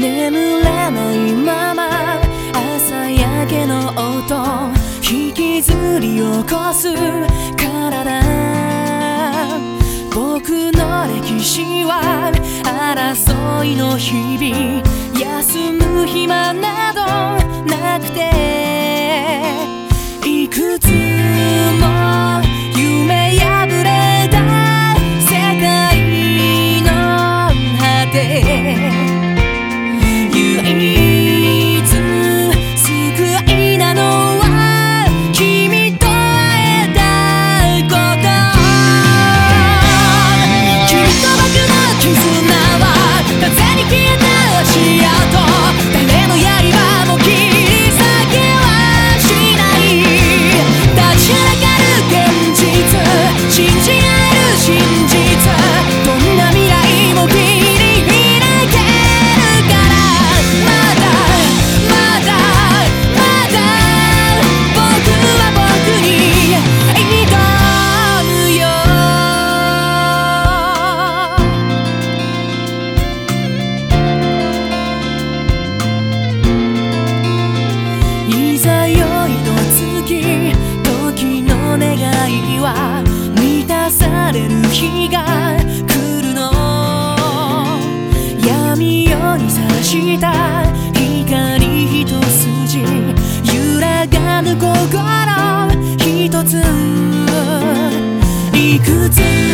眠れないまま朝焼けの音引きずり起こす。体僕の歴史は争いの日々。休む暇などなくていくつも夢破れた世界の果て。you. to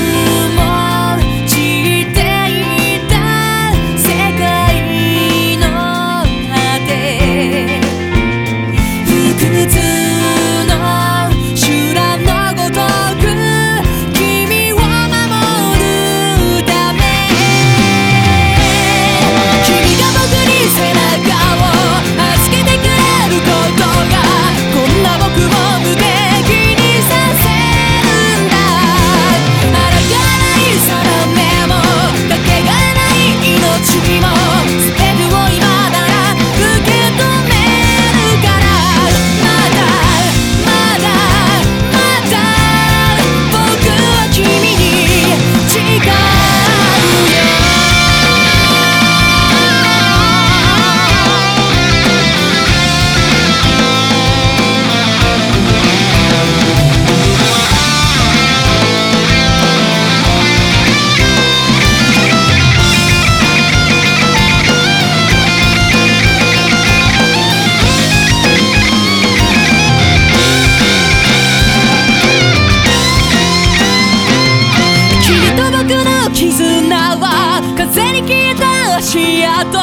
と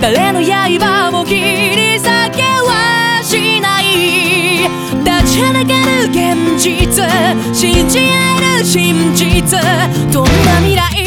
誰の刃も切り裂けはしない。立ちはだかる現実信じ合える真実。どんな未来